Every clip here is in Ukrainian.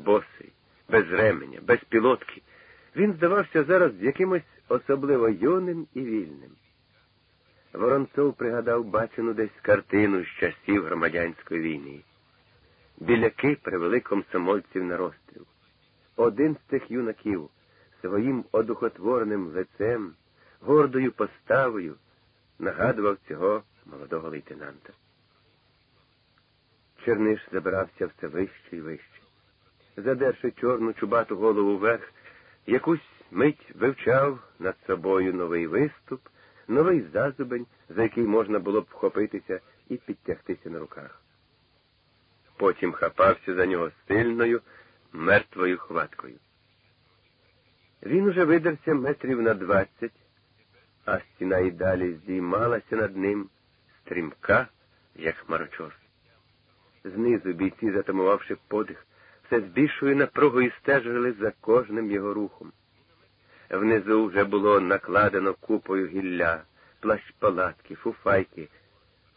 босий, без ременя, без пілотки, він здавався зараз якимось особливо юним і вільним. Воронцов пригадав бачену десь картину з часів громадянської війни. Біляки привели комсомольців на розстріл. Один з цих юнаків своїм одухотвореним лицем, гордою поставою нагадував цього молодого лейтенанта. Черниш забирався все вище і вище. Задерши чорну чубату голову вверх, якусь мить вивчав над собою новий виступ, новий зазубень, за який можна було б вхопитися і підтягтися на руках. Потім хапався за нього сильною, мертвою хваткою. Він уже видався метрів на двадцять, а стіна й далі здіймалася над ним, стрімка, як хмарочос. Знизу бійці, затамувавши подих, все з більшою напругою стежили за кожним його рухом. Внизу вже було накладено купою гілля, плащ палатки, фуфайки,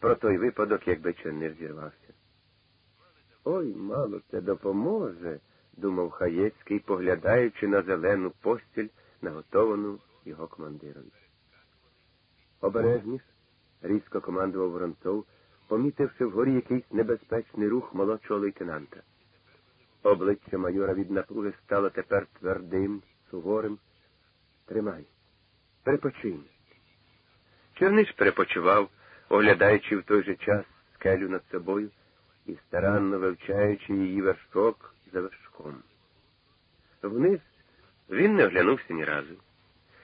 про той випадок, якби чернир зірвався. Ой, мало це допоможе, думав Хаєцький, поглядаючи на зелену постіль, наготовану його командиром. Обережніш, різко командував Воронцов, помітивши вгорі якийсь небезпечний рух молодшого лейтенанта. Обличчя майора від напруги стало тепер твердим, суворим. Тримай, перепочинь. Черниш перепочивав, оглядаючи в той же час скелю над собою і старанно вивчаючи її вершок за вершком. Вниз він не оглянувся ні разу.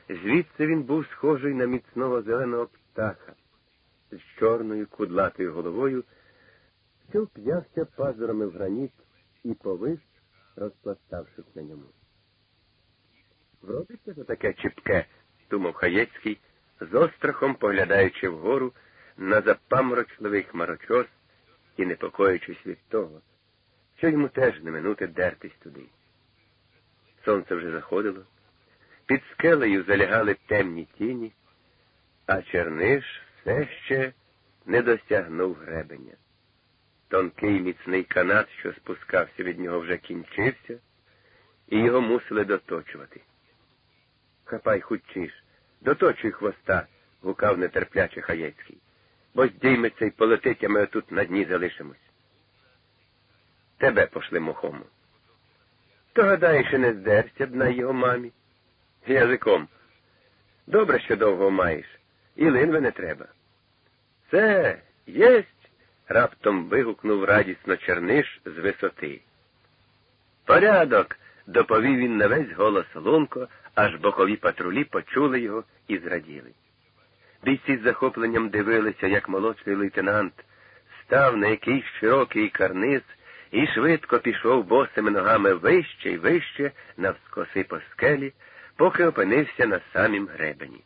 Звідси він був схожий на міцного зеленого птаха з чорною кудлатою головою, що вп'явся пазурами в граніт і повис, розпластавшись на ньому. Вробиться за таке чіпке, думав Хаєцький, з острахом поглядаючи вгору на запаморочливий хмарочос і непокоючись від того, що йому теж не минути дертись туди. Сонце вже заходило, під скелею залягали темні тіні, а Черниш все ще не досягнув гребеня. Тонкий міцний канат, що спускався від нього, вже кінчився, і його мусили доточувати. Хапай хутчіш, доточуй хвоста, гукав нетерпляче Хаєцький, бо здійметься й полетить, а ми отут на дні залишимось. Тебе пошли мохому. То гадаєш, і не здерся б на його мамі. Язиком. Добре, що довго маєш, і линви не треба. Це єсть. Раптом вигукнув радісно Черниш з висоти. Порядок, доповів він на весь голос лунко, аж бокові патрулі почули його і зраділи. Бійці з захопленням дивилися, як молодший лейтенант став на якийсь широкий карниз і швидко пішов босими ногами вище й вище навскоси по скелі, поки опинився на самім гребені.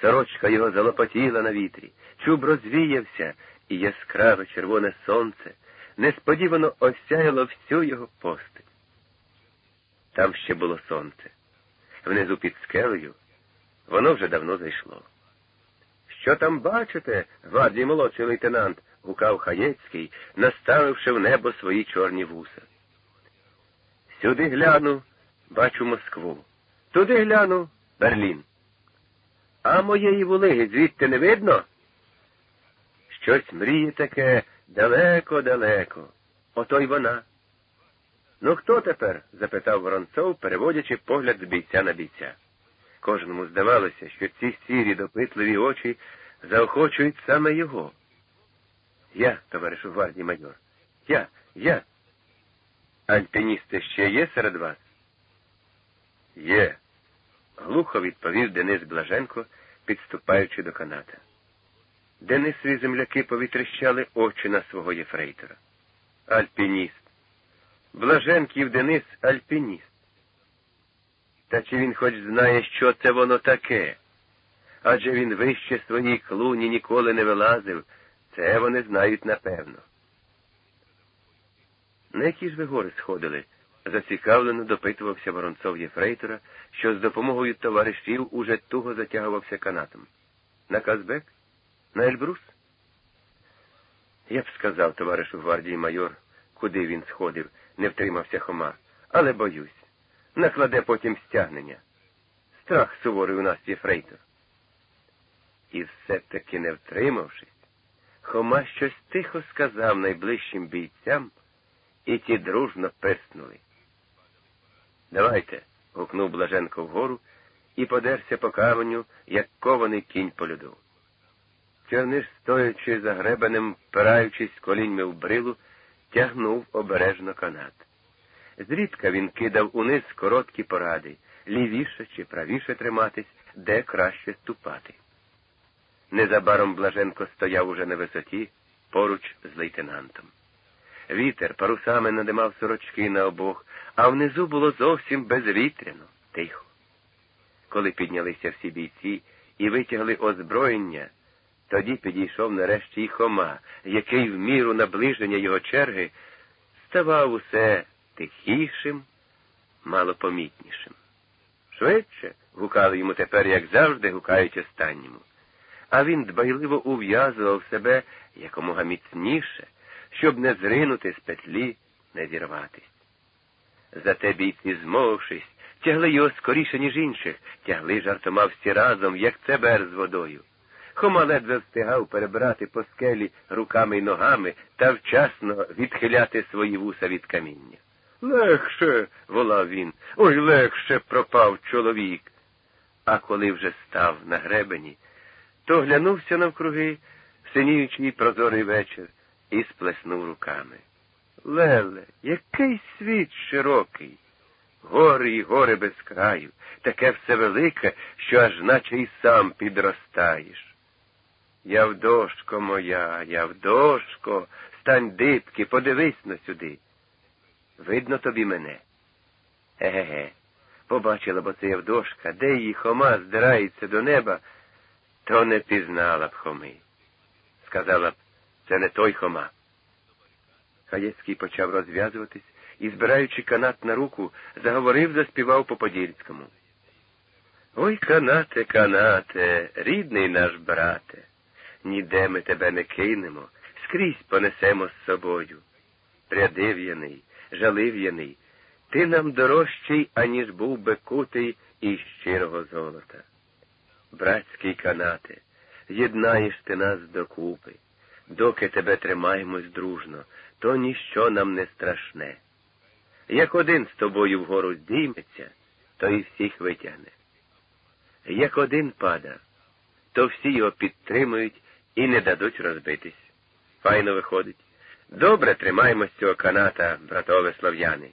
Сорочка його залопотіла на вітрі, чуб розвіявся, і яскраве червоне сонце несподівано осяяло всю його постать. Там ще було сонце. Внизу під скелею воно вже давно зайшло. Що там бачите, гвардій молодший лейтенант? гукав Хаєцький, наставивши в небо свої чорні вуса. Сюди гляну, бачу Москву. Туди гляну Берлін. А моєї вулиги звідти не видно? Щось мріє таке далеко-далеко. Ото й вона. Ну, хто тепер? запитав Воронцов, переводячи погляд з бійця на бійця. Кожному здавалося, що ці сірі допитливі очі заохочують саме його. Я, товаришу гвардії майор, я, я. Альпіністи ще є серед вас? Є, глухо відповів Денис Блаженко, підступаючи до каната. Денисові земляки повітрящали очі на свого єфрейтора. Альпініст. Блаженків Денис альпініст. Та чи він хоч знає, що це воно таке? Адже він вище своїй клуні ніколи не вилазив, це вони знають напевно. На які ж ви гори сходили? зацікавлено допитувався воронцов Єфрейтора, що з допомогою товаришів уже туго затягувався канатом. На Казбек? На Ельбрус? Я б сказав, товаришу гвардії майор, куди він сходив, не втримався Хома, але боюсь. Накладе потім стягнення. Страх суворий у нас є. І все-таки не втримавшись, Хома щось тихо сказав найближчим бійцям, і ті дружно пирснули. Давайте. гукнув Блаженко вгору і подерся по каменю, як кований кінь по льоду. Черниш, стоячи за гребенем, впираючись коліньми в брилу, тягнув обережно канат. Зрідка він кидав униз короткі поради, лівіше чи правіше триматись, де краще ступати. Незабаром Блаженко стояв уже на висоті поруч з лейтенантом. Вітер парусами надимав сорочки на обох, а внизу було зовсім безвітряно, тихо. Коли піднялися всі бійці і витягли озброєння, тоді підійшов нарешті й Хома, який в міру наближення його черги ставав усе тихішим, малопомітнішим. Швидше гукали йому тепер, як завжди, гукають останньому. А він дбайливо ув'язував себе якомога міцніше, щоб не зринути з петлі, не зірватись. Зате бійці, змовившись, тягли його скоріше, ніж інших, тягли жартома всі разом, як цебер з водою. Хома ледве встигав перебирати по скелі руками й ногами та вчасно відхиляти свої вуса від каміння. Легше, волав він, ой легше пропав чоловік. А коли вже став на гребені, то глянувся навкруги, синіючий прозорий вечір, і сплеснув руками. Леле, який світ широкий, гори й гори без краю, таке все велике, що аж наче й сам підростаєш. Явдошко моя, Явдошко, стань дитки, подивись на сюди. Видно тобі мене? Еге-ге, побачила б оце Явдошка, де її Хома здирається до неба, то не пізнала б Хоми. Сказала б, це не той Хома. Хаєцький почав розв'язуватись і, збираючи канат на руку, заговорив, заспівав по подільському. Ой, канате, канате, рідний наш брате, ніде ми тебе не кинемо, скрізь понесемо з собою. Прядив'яний, жалив'яний, ти нам дорожчий, аніж був би кутий із щирого золота. Братський канате, єднаєш ти нас докупи, доки тебе тримаємось дружно, то ніщо нам не страшне. Як один з тобою вгору здійметься, то і всіх витягне. Як один пада, то всі його підтримують і не дадуть розбитись. Файно виходить. Добре тримаємось цього каната, братове слов'яни.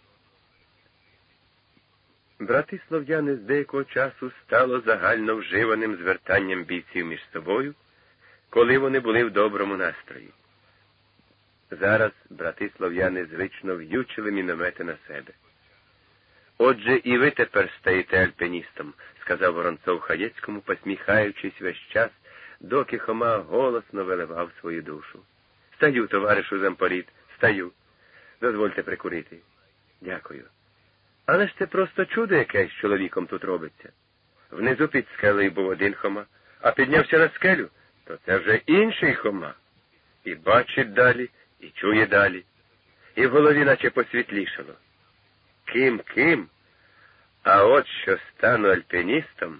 Брати слов'яни з деякого часу стало загально вживаним звертанням бійців між собою, коли вони були в доброму настрої. Зараз брати слов'яни звично в'ючили міномети на себе. Отже, і ви тепер стаєте альпіністом, сказав Воронцов Хаєцькому, посміхаючись весь час, доки Хома голосно виливав свою душу. Стаю, товаришу замполіт, стаю. Дозвольте прикурити. Дякую. Але ж це просто чудо якесь чоловіком тут робиться. Внизу під скелею був один Хома, а піднявся на скелю, то це вже інший Хома. І бачить далі, і чує далі, і в голові наче посвітлішало. Ким, ким? А от що стану альпіністом,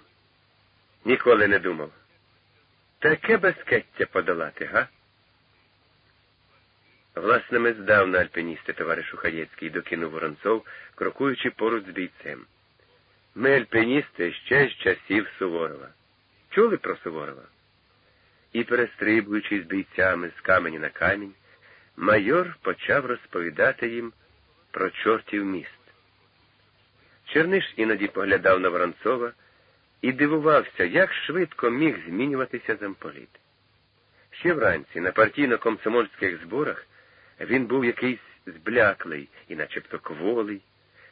ніколи не думав. Таке безкеття подолати, га? Власне, ми здавна альпіністи, товаришу Хаєцький, докинув Воронцов, крокуючи поруч з бійцем. Ми альпіністи ще з часів Суворова. Чули про Суворова? І, перестрибуючи з бійцями з камені на камінь, майор почав розповідати їм про чортів міст. Черниш іноді поглядав на Воронцова і дивувався, як швидко міг змінюватися замполіт. Ще вранці на партійно-комсомольських зборах він був якийсь збляклий і начебто кволий,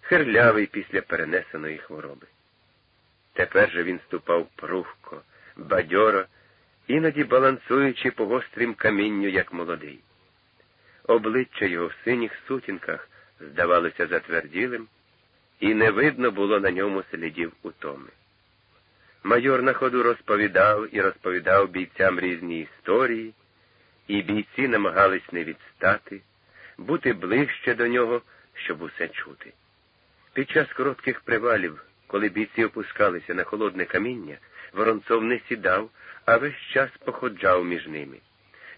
херлявий після перенесеної хвороби. Тепер же він ступав прухко, бадьоро, іноді балансуючи по гострім камінню, як молодий. Обличчя його в синіх сутінках здавалося затверділим, і не видно було на ньому слідів утоми. Майор на ходу розповідав і розповідав бійцям різні історії, і бійці намагались не відстати, бути ближче до нього, щоб усе чути. Під час коротких привалів, коли бійці опускалися на холодне каміння, Воронцов не сідав, а весь час походжав між ними.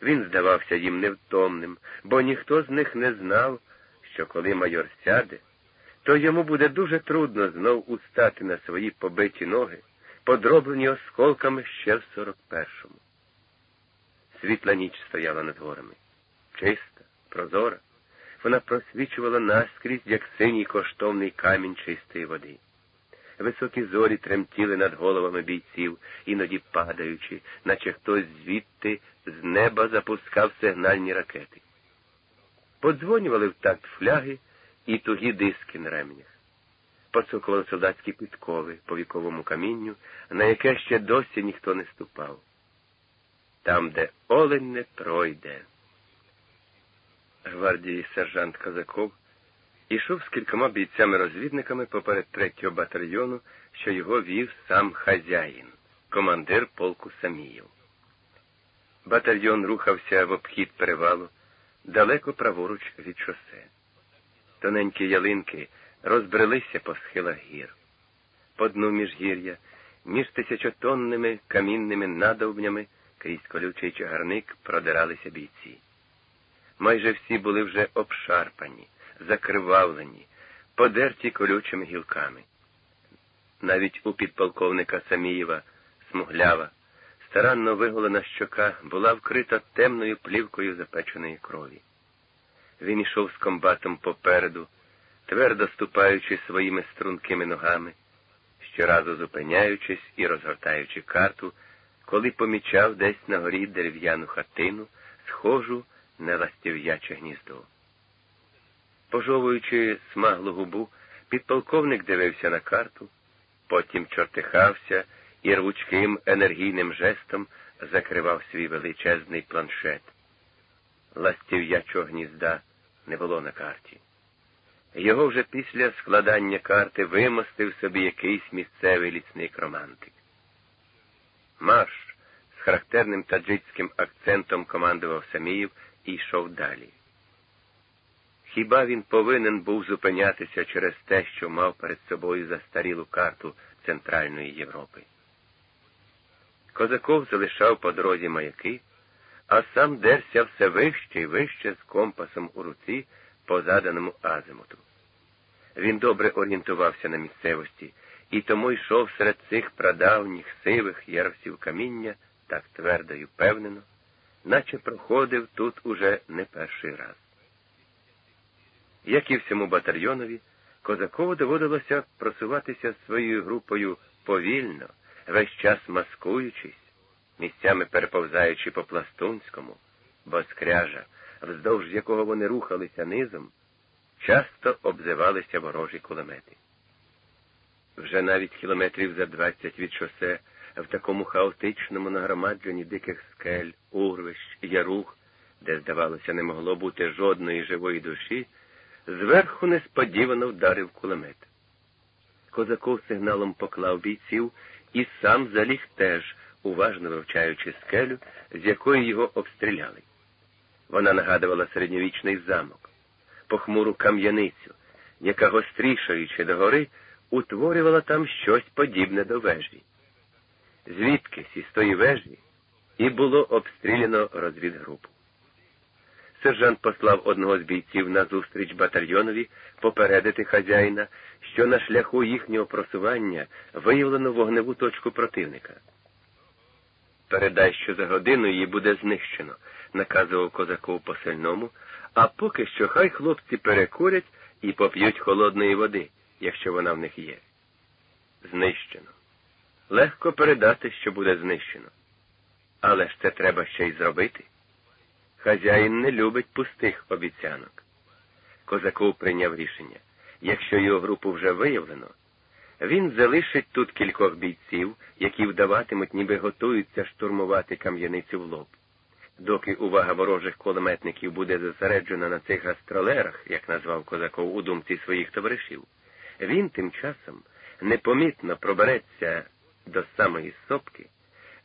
Він здавався їм невтомним, бо ніхто з них не знав, що коли майор сяде, то йому буде дуже трудно знов устати на свої побиті ноги, подроблені осколками ще в сорок першому. Світла ніч стояла над горами. Чиста, прозора, вона просвічувала наскрізь, як синій коштовний камінь чистої води. Високі зорі тремтіли над головами бійців, іноді падаючи, наче хтось звідти з неба запускав сигнальні ракети. Подзвонювали в такт фляги і тугі диски на ременях. Поцукували солдатські підкови по віковому камінню, на яке ще досі ніхто не ступав. Там, де олень не пройде. Гвардії сержант Казаков ішов з кількома бійцями-розвідниками поперед третього батальйону, що його вів сам хазяїн, командир полку Саміїв. Батальйон рухався в обхід перевалу, далеко праворуч від шосе. Тоненькі ялинки розбрелися по схилах гір. По дну міжгір'я, між тисячотонними камінними надовбнями крізь колючий чагарник продиралися бійці. Майже всі були вже обшарпані, закривавлені, подерті колючими гілками. Навіть у підполковника Самієва, смуглява, старанно виголена щока була вкрита темною плівкою запеченої крові. Він ішов з комбатом попереду, твердо ступаючи своїми стрункими ногами, щоразу зупиняючись і розгортаючи карту, коли помічав десь на горі дерев'яну хатину, схожу на ластів'яче гніздо. Пожовуючи смаглу губу, підполковник дивився на карту, потім чортихався і рвучким енергійним жестом закривав свій величезний планшет. Ластів'ячого гнізда не було на карті. Його вже після складання карти вимостив собі якийсь місцевий лісник романтик. Марш з характерним таджицьким акцентом командував Саміїв і йшов далі. Хіба він повинен був зупинятися через те, що мав перед собою застарілу карту Центральної Європи? Козаков залишав по дорозі маяки, а сам дерся все вище і вище з компасом у руці по заданому азимуту. Він добре орієнтувався на місцевості і тому йшов серед цих прадавніх сивих ярусів каміння так твердо і впевнено, наче проходив тут уже не перший раз. Як і всьому батальйонові, Козакову доводилося просуватися своєю групою повільно, весь час маскуючись, місцями переповзаючи по пластунському, бо скряжа, вздовж якого вони рухалися низом, часто обзивалися ворожі кулемети. Вже навіть кілометрів за двадцять від шосе в такому хаотичному нагромадженні диких скель, урвищ, ярух, де, здавалося, не могло бути жодної живої душі, зверху несподівано вдарив кулемет. Козаков сигналом поклав бійців і сам заліг теж, уважно вивчаючи скелю, з якої його обстріляли. Вона нагадувала середньовічний замок, похмуру кам'яницю, яка, гострішаючи до гори, утворювала там щось подібне до вежі. Звідки з тої вежі і було обстріляно розвідгрупу. Сержант послав одного з бійців на зустріч батальйонові попередити хазяїна, що на шляху їхнього просування виявлено вогневу точку противника. Передай, що за годину її буде знищено, наказував козаков посильному, а поки що хай хлопці перекурять і поп'ють холодної води, якщо вона в них є. Знищено. Легко передати, що буде знищено. Але ж це треба ще й зробити. Хазяїн не любить пустих обіцянок. Козаков прийняв рішення. Якщо його групу вже виявлено, він залишить тут кількох бійців, які вдаватимуть, ніби готуються штурмувати кам'яницю в лоб. Доки увага ворожих кулеметників буде зосереджена на цих гастролерах, як назвав козаков у думці своїх товаришів, він тим часом непомітно пробереться до самої сопки,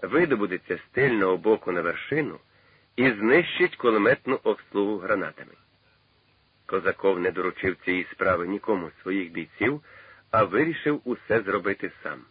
видобудеться з тильного боку на вершину і знищить кулеметну обслугу гранатами. Козаков не доручив цієї справи нікому з своїх бійців, а вирішив усе зробити сам.